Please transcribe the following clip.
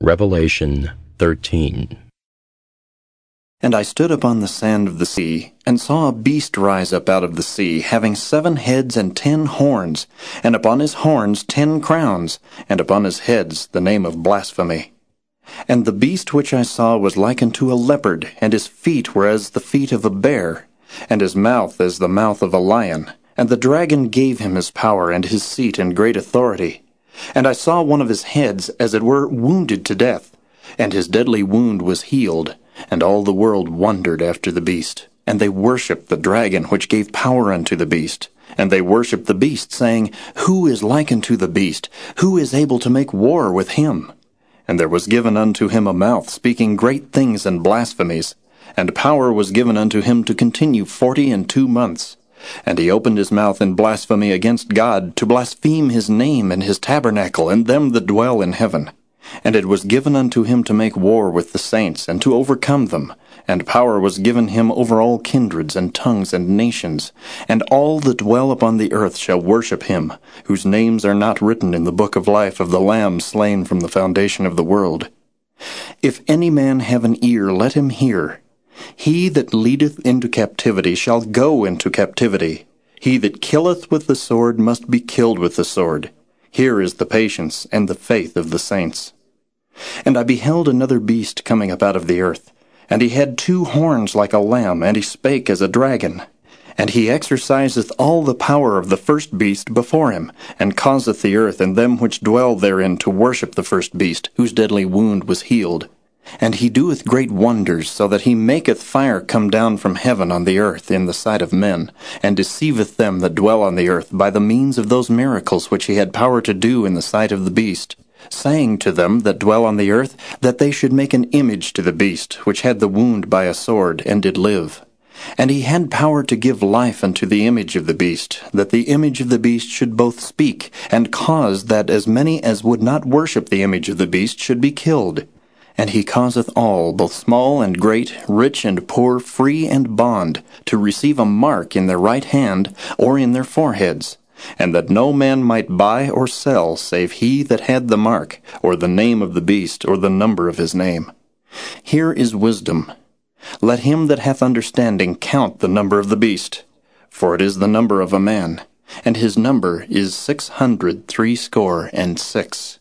Revelation 13. And I stood upon the sand of the sea, and saw a beast rise up out of the sea, having seven heads and ten horns, and upon his horns ten crowns, and upon his heads the name of blasphemy. And the beast which I saw was like unto a leopard, and his feet were as the feet of a bear, and his mouth as the mouth of a lion. And the dragon gave him his power and his seat and great authority. And I saw one of his heads, as it were, wounded to death, and his deadly wound was healed, and all the world wondered after the beast. And they worshipped the dragon which gave power unto the beast. And they worshipped the beast, saying, Who is like unto the beast? Who is able to make war with him? And there was given unto him a mouth speaking great things and blasphemies, and power was given unto him to continue forty and two months. And he opened his mouth in blasphemy against God, to blaspheme his name and his tabernacle, and them that dwell in heaven. And it was given unto him to make war with the saints, and to overcome them. And power was given him over all kindreds, and tongues, and nations. And all that dwell upon the earth shall worship him, whose names are not written in the book of life of the Lamb slain from the foundation of the world. If any man have an ear, let him hear. He that leadeth into captivity shall go into captivity. He that killeth with the sword must be killed with the sword. Here is the patience and the faith of the saints. And I beheld another beast coming up out of the earth, and he had two horns like a lamb, and he spake as a dragon. And he exerciseth all the power of the first beast before him, and causeth the earth and them which dwell therein to worship the first beast, whose deadly wound was healed. And he doeth great wonders, so that he maketh fire come down from heaven on the earth in the sight of men, and deceiveth them that dwell on the earth by the means of those miracles which he had power to do in the sight of the beast, saying to them that dwell on the earth that they should make an image to the beast, which had the wound by a sword, and did live. And he had power to give life unto the image of the beast, that the image of the beast should both speak, and cause that as many as would not worship the image of the beast should be killed. And he causeth all, both small and great, rich and poor, free and bond, to receive a mark in their right hand or in their foreheads, and that no man might buy or sell save he that had the mark, or the name of the beast, or the number of his name. Here is wisdom. Let him that hath understanding count the number of the beast, for it is the number of a man, and his number is six hundred threescore and six.